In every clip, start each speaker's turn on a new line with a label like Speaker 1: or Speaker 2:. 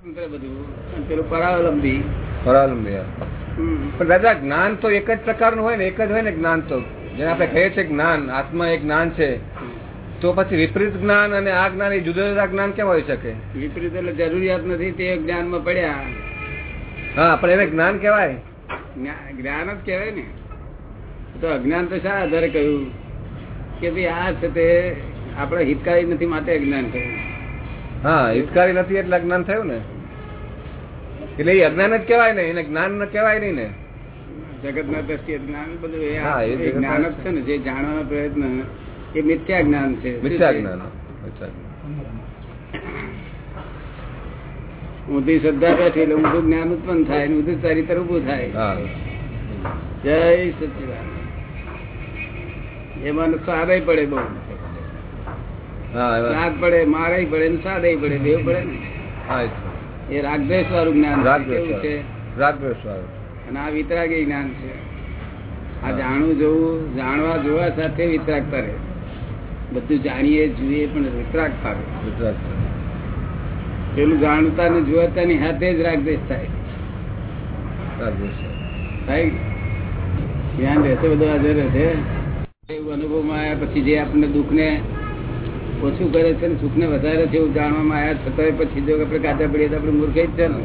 Speaker 1: સ્વતંત્ર બધું? પરાવલંબી.
Speaker 2: પરાવલંબી પણ દાદા જ્ઞાન તો એક જ પ્રકારનું હોય ને એક જ હોય ને જ્ઞાન તો. જેને આપણે કહીએ છીએ જ્ઞાન આત્મા એક જ્ઞાન છે. તો પછી વિપરીત જ્ઞાન અને આ જ્ઞાન એ જુદા જુદા જ્ઞાન કેમ હોઈ શકે?
Speaker 1: વિપરીત એટલે જરૂરિયાત નથી તે જ્ઞાનમાં પડ્યા.
Speaker 2: હા પણ એને જ્ઞાન કહેવાય.
Speaker 1: જ્ઞાન જ કહેવાય ને. તો અજ્ઞાન તો શા આધારે કહ્યું? કે ભાઈ આ છે તે આપણે હિતકારી નથી માટે અજ્ઞાન કહ્યું.
Speaker 2: હા હિતકારી નથી એટલે અજ્ઞાન થયું ને. એટલે એ અજ્ઞાન જ કેવાય ને એને જ્ઞાન ન કહેવાય નહીં ને.
Speaker 1: જગતના દ્રષ્ટિએ જ્ઞાન બધું એ જ્ઞાન જ છે ને જે જાણવાનો પ્રયત્ન એ મિથ્યા જ્ઞાન છે.
Speaker 2: મિથ્યા જ્ઞાન
Speaker 1: ઊંધી શ્રદ્ધા બેઠી એટલે ઊંધું જ્ઞાન ઉત્પન્ન થાય અને ઊંધું ચરિત્ર ઉભું થાય. જય સચિદાન એમાં નુકસાન પડે બહુ. રાગ પડે મારે પડે ને સાદાય પડે બે પડે ને.
Speaker 2: એ.
Speaker 1: રાગદ્વેષ વાળું જ્ઞાન છે.
Speaker 2: રાગદ્વેષ
Speaker 1: છે?
Speaker 2: રાગદ્વેષ વાળું.
Speaker 1: અને આ વિતરાગી જ્ઞાન છે. આ જાણવું જોવું જાણવા જોવા સાથે વિતરાગતા રહે બધું જાણીએ જોઈએ પણ વિતરાગ પામે
Speaker 2: ગુજરાત
Speaker 1: પેલું જાણતા ને જોવાતાની હાથે જ રાગદેશ થાય. થાય જ્ઞાન રહેશે બધું હાજર રહેશે. અનુભવમાં આવ્યા પછી જે આપણને દુઃખને ઓછું કરે છે ને સુખને વધારે છે એવું જાણવામાં આવ્યા છતાંય પછી જો આપણે કાચા પડીએ તો આપણે મૂર્ખ જ છે ને.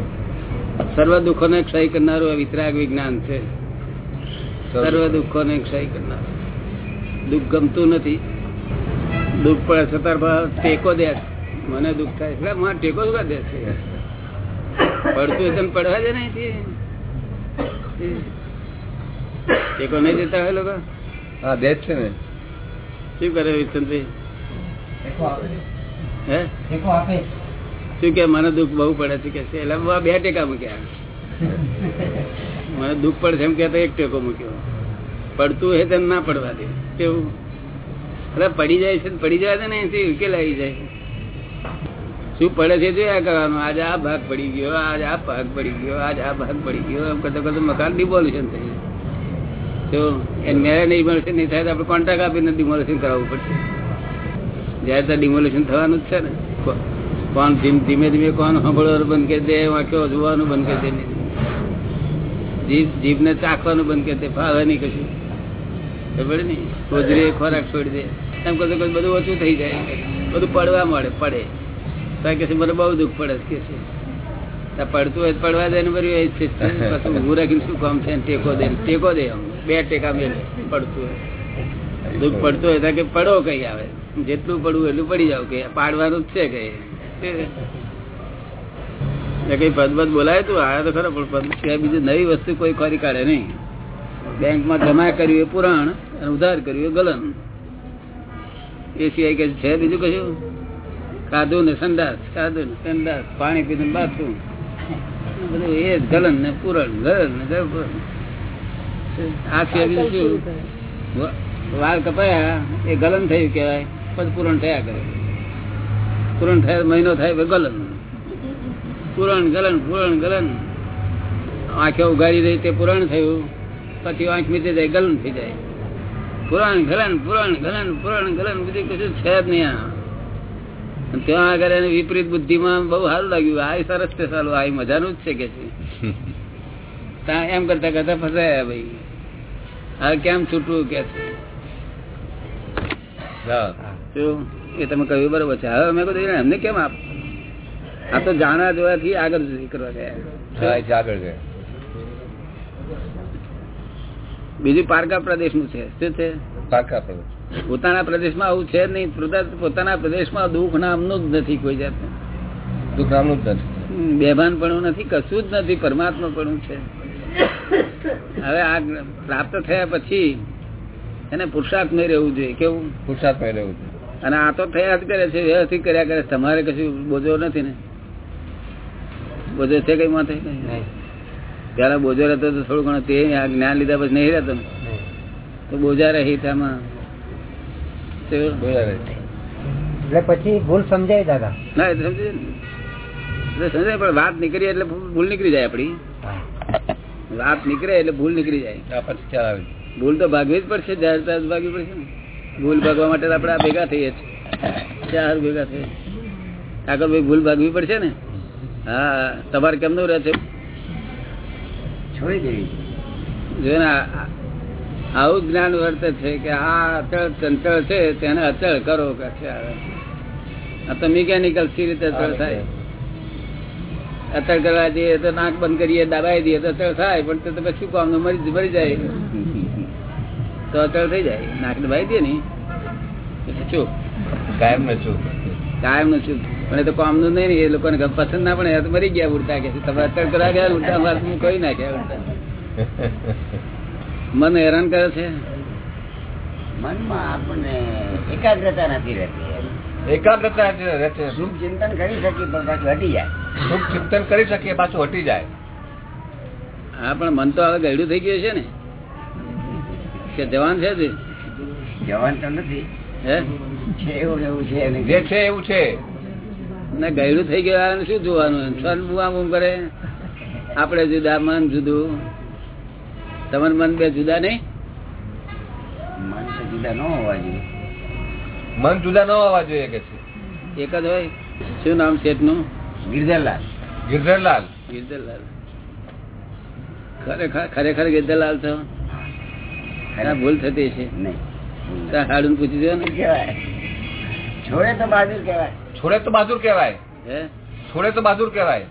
Speaker 1: સર્વ દુઃખોને ક્ષય કરનારું આ વિતરાગ વિજ્ઞાન છે. સર્વ દુઃખોને ક્ષય કરનાર. દુઃખ ગમતું નથી. દુઃખ પડે છતાં ટેકો દે મને દુઃખ થાય એટલે મને ટેકો જ દે છે? પડતું હશે પડવા દે નહીં ટેકો નહીં દેતા હોય લોકો?
Speaker 2: હા દે છે ને.
Speaker 1: શું કરે વિઠ્ઠલભાઈ હે? શું કે મને દુઃખ બહુ પડે છે કે છે? એટલે બે ટેકા મૂક્યા. મને દુઃખ પડે છે એમ કે એક ટેકો મૂક્યો. પડતું હે તેમ ના પડવા દે. કેવું? એટલે પડી જાય છે પડી જાય છે ને એથી ઉકેલ આવી જાય. શું પડે છે જોયા કરવાનું? આજે આ ભાગ પડી ગયો આજે આ ભાગ પડી ગયો આજે આ ભાગ પડી ગયો. એમ કરતા કરતા મકાન ડિમોલ્યુશન થઈ જાય તો એને મેરે ડિમોલ્યુશન નહીં થાય તો આપણે કોન્ટ્રાક્ટ આપીને ડિમોલ્યુશન કરાવવું પડશે. જયારે તો ડિમોલ્યુશન થવાનું જ છે ને. કોણ ધીમે ધીમે કોણ સાંભળવાનું બંધ કરી દે વાંક્યો જોવાનું બંધ કરી દે જીભ જીભને ચાખવાનું બંધ કરી દે ફાવે નહીં કશું. ખબર ને હોજરી ખોરાક છોડી દે. એમ કરતો બધું ઓછું થઈ જાય. બધું પડવા મળે, પડે. કારણ કે મને બહુ દુઃખ પડે કે છે. પડતું હોય પડવા દે ને બધું એ જ છે. ઊભું રાખીને શું કામ છે? ટેકો દે ટેકો દે બે ટેકા મેલે, પડતું હોય. દુઃખ પડતો હોય કે પડો કઈ આવે. જેટલું પડવું એટલું પડી જાવ કે પાડવાનું જ છે કઈ કઈ પદ પદ બોલાય તું આયા તો ખરો પણ પદ સિવાય બીજું નવી વસ્તુ કોઈ કરી કાઢે નહીં. બેંકમાં જમા કર્યું એ પુરાણ અને ઉધાર કર્યું એ ગલન. એ સિવાય કે છે બીજું કશું? ખાધું ને સંદાસ ખાધું ને સંદાસ પાણી પીધું બાથું બાથરૂમ. બધું એ જ ગલન ને પુરણ ગલન ને આ સિવાય બીજું શું? વાળ કપાયા એ ગલન થયું કેવાય પછી પૂરણ થયા કરે. પૂરણ થયા મહિનો થાય ગલન. પૂરણ ગલન પૂરણ ગલન. આંખે ઉગાડી રહી તે પૂરણ થયું પછી આંખ મીટી જાય ગલન થઈ જાય. પુરાણ ગલન પુરાણ ગલન પુરાણ ગલન બીજું કશું છે જ નહીં આ ત્યાં આગળ એને વિપરીત બુદ્ધિમાં બહુ સારું લાગ્યું. આ સરસ છે સારું આ મજાનું જ છે કે છે. ત્યાં એમ કરતા કરતા ફસાયા ભાઈ. હવે કેમ છૂટવું કે છે? એ તમે કહ્યું બરોબર છે. હવે અમે કહ્યું એમને કેમ આપ? આ તો જાણા જોવાથી આગળ કરવા ગયા.
Speaker 2: આગળ
Speaker 1: બીજું પારકા પ્રદેશનું છે. શું છે?
Speaker 2: પારકા પ્રદેશ.
Speaker 1: પોતાના પ્રદેશમાં આવું છે નહીં. પોતા- પોતાના પ્રદેશમાં દુઃખ નામનું જ નથી કોઈ જાત
Speaker 2: દુઃખ નામનું જ નથી.
Speaker 1: બેભાન પણ નથી કશું જ નથી પરમાત્મા પણ છે. હવે આ પ્રાપ્ત થયા પછી એને પુરુષાર્થ નહીં રહેવું જોઈએ કેવું?
Speaker 2: પુરુષાર્થમાં રહેવું
Speaker 1: અને આ તો થયા જ કરે છે વ્યવસ્થિત કર્યા કરે તમારે કશું બોજો નથી ને? બોજો છે કઈ માથે? ત્યારે બોજો રહેતો તો થોડું ઘણું તે જ્ઞાન લીધા પછી નહીં રહેતો તો બોજા રહી તેમાં.
Speaker 3: એટલે પછી ભૂલ સમજાય દાદા.
Speaker 1: ના એ તો સમજી ને. એટલે સમજાય પણ વાત નીકળી એટલે ભૂલ નીકળી જાય આપડી વાત નીકળે એટલે ભૂલ નીકળી જાય.
Speaker 2: પછી ખ્યાલ આવે
Speaker 1: ભૂલ તો ભાગવી જ પડશે જાહેર ભાગવી પડશે ને. ભૂલ ભાગવા માટે આપણે આ ભેગા થઈએ છીએ. ચાર ભેગા થઈએ આગળ ભાઈ ભૂલ ભાગવી પડશે ને? હા તમારે કેમનું રહે છે?
Speaker 3: છોડી દેવી.
Speaker 1: જો ને આવું જ્ઞાન વર્તે છે કે આ અચળ ચંચળ છે તેને અચળ કરો કે છે આ તો મિકેનિકલ સી રીતે અચળ થાય. અચળ કરવા જઈએ તો નાક બંધ કરીએ દબાઈ દઈએ તો અચળ થાય પણ તે તો પછી શું કામનું મરી મરી જાય. તો અચળ થઈ જાય. નાક દબાઈ દે ને. ચૂપ
Speaker 2: કાયમ ને
Speaker 1: ચૂપ કાયમનું ચૂપ પણ એ તો કામનું નહીં ને એ લોકોને પસંદ ના પણ એ તો મરી ગયા ઉડતા કે તમે અચળ કરા ગયા ઉડતા મારે હું કોઈ નાખ્યા ઉડતા મન હેરાન કરે છે.
Speaker 3: મનમાં આપણને એકાગ્રતા નથી રહેતી
Speaker 2: એકાગ્રતા જે રહે છે
Speaker 3: શુભ ચિંતન કરી શકીએ પણ પાછું હટી જાય.
Speaker 2: શુભ ચિંતન કરી શકીએ પાછું હટી જાય.
Speaker 1: હા પણ મન તો હવે ગયડું થઈ ગયું છે ને. કે જવાન છે તે?
Speaker 3: જવાન તો નથી.
Speaker 1: હે?
Speaker 3: એવું એવું છે
Speaker 2: જે છે એવું છે.
Speaker 1: ને ગયડું થઈ ગયું શું જોવાનું? છન બુઆ બુમ કરે? આપણે જુદા મન જુદું. તમાર મન બે જુદા નહીં?
Speaker 3: મન તો જુદા ન હોવા જોઈએ.
Speaker 2: મન જુદા ન હોવા જોઈએ કે છે?
Speaker 1: એક જ હોય? શું નામ શેઠનું?
Speaker 3: ગિરધરલાલ.
Speaker 2: ગિરધરલાલ.
Speaker 1: ગિરધરલાલ. ખરેખર ખરેખર ગિરધરલાલ છો? ના ભૂલ થતી છે
Speaker 3: નહીં.
Speaker 1: હાડું પૂછી દો ને?
Speaker 3: છોડે તો બહાદુર કેવાય.
Speaker 2: છોડે તો બહાદુર
Speaker 1: કેવાય.
Speaker 2: છોડે તો બહાદુર કેવાય.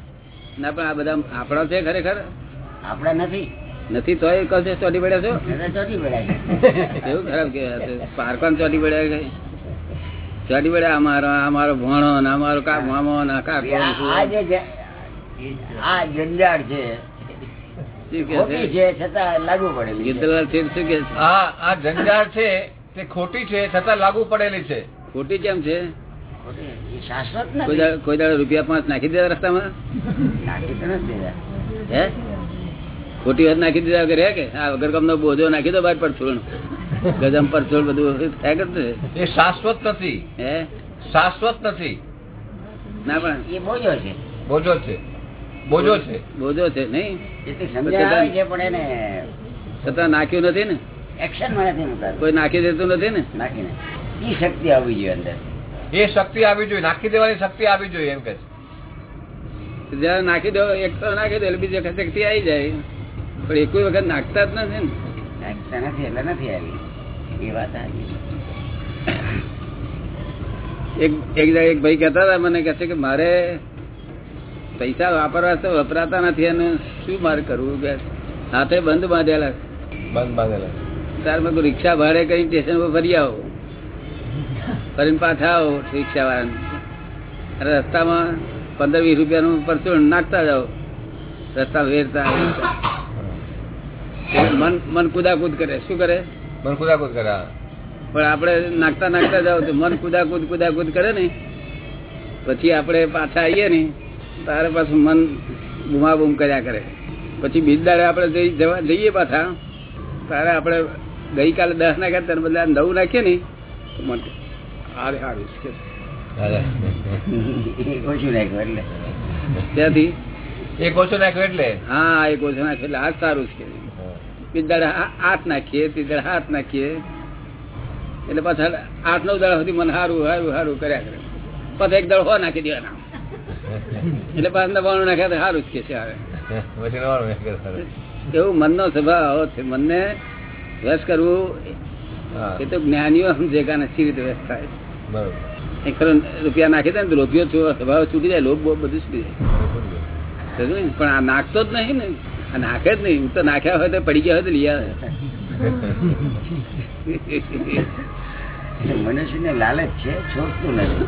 Speaker 1: ના પણ આ બધા આપણા છે ખરેખર?
Speaker 3: આપણા નથી.
Speaker 1: નથી તો ચોટી પડ્યા છો?
Speaker 3: ચોટી પડ્યા
Speaker 1: એવું ખરાબ કેવાય પારકાન ચોટી પડ્યા કઈ ચોટી પડ્યા અમારો અમારો ભણો ને અમારો કા મામો ને કાકો
Speaker 3: આ-. જે આ જંજાળ છે
Speaker 1: કે
Speaker 3: ખોટી
Speaker 1: છે?
Speaker 3: છતાં લાગુ પડેલી છે.
Speaker 2: ખોટી છે છતાં લાગુ પડેલી છે.
Speaker 1: ખોટી કેમ છે? કોઈ દાડો રૂપિયા પાંચ નાખી દીધા રસ્તામાં?
Speaker 3: નાખી તો
Speaker 1: હે? ખોટી વાત નાખી દીધા કે રે કે? આ વગર કામનો બોજો નાખી દો બાર પરચોળ ગજમ પરચોળ બધું થાય કરતું
Speaker 2: એ શાશ્વત નથી.
Speaker 1: હે?
Speaker 2: શાશ્વત નથી.
Speaker 1: ના પણ
Speaker 3: એ બોજો છે.
Speaker 2: બોજો છે. બોજો છે.
Speaker 1: બોજો છે નહીં? છતાં નાખ્યું નથી ને?
Speaker 3: એક્શન નથી
Speaker 1: કોઈ નાખી દેતું નથી ને?
Speaker 3: નાખીને. એ શક્તિ આવવી જોઈએ અંદર.
Speaker 2: એ શક્તિ આવી જોઈએ નાખી દેવાની શક્તિ આવી જોઈએ એમ કે છે.
Speaker 1: જયારે નાખી દો એક તો નાખી દો એટલે બીજી વખત શક્તિ આવી જાય. પણ એક વખત નાખતા જ નથી ને.
Speaker 3: નાખતા નથી એટલે નથી આવી. એ વાત આવી
Speaker 1: એક એક ભાઈ કહેતા હતા મને કહે છે કે મારે પૈસા વાપરવા તો વપરાતા નથી અને શું મારે કરવું કે હાથે બંધ બાંધેલા
Speaker 2: બંધ બાંધેલા
Speaker 1: તાર મેં રિક્ષા ભાડે કરી સ્ટેશન પર ફરી આવો. ફરીને પાછા આવો રિક્ષા વાળાને રસ્તામાં પંદર વીસ રૂપિયાનું પરચુણ નાખતા જાઓ. રસ્તા વેરતા. મન મન કુદાકુદ કરે. શું કરે?
Speaker 2: મન કુદાકુદ કરે
Speaker 1: પણ આપણે નાખતા નાખતા જાવ તો મન કુદાકુદ કુદાકુદ કરે ને. પછી આપણે પાછા આવીએ ને. તારે પાછું મન બુમાબુમ કર્યા કરે. પછી બીજ દાડે આપણે જવા જઈએ પાછા. તારે આપણે ગઈકાલે દસ નાખ્યા તને બદલે આ નવ નાખીએ ને તો મન હારે હારું
Speaker 3: કે ઓછું નાખ્યું એટલે.
Speaker 1: ત્યાંથી
Speaker 2: એક ઓછો નાખ્યો એટલે?
Speaker 1: હા એક ઓછું નાખે એટલે આ જ સારું છે. બીજ દાડે આઠ નાખીએ ત્રીજ દાડે હાથ નાખીએ. એટલે પાછા આઠ નવ દાડા સુધી મને સારું સારું સારું કર્યા કરે. પછી એક દાડો હો નાખી દેવાના. એટલે પાછા નવાણું નાખ્યા તો સારું જ કે છે
Speaker 2: આવે.
Speaker 1: એવું મનનો સ્વભાવ છે. મનને વશ કરવું એ તો જ્ઞાનીઓ સમજે કે આને સી રીતે વશ થાય એ ખરો રૂપિયા નાખી દે ને લોભીઓ સ્વભાવ છૂટી જાય લોભ બધું છૂટી જાય. પણ આ નાખતો જ નહીં ને. આ નાખે જ નહીં. હું તો નાખ્યા હોય તો પડી ગયા હોય તો લઈ આવે.
Speaker 3: મનુષ્ય મનુષ્યને લાલચ છે છોડતું નથી.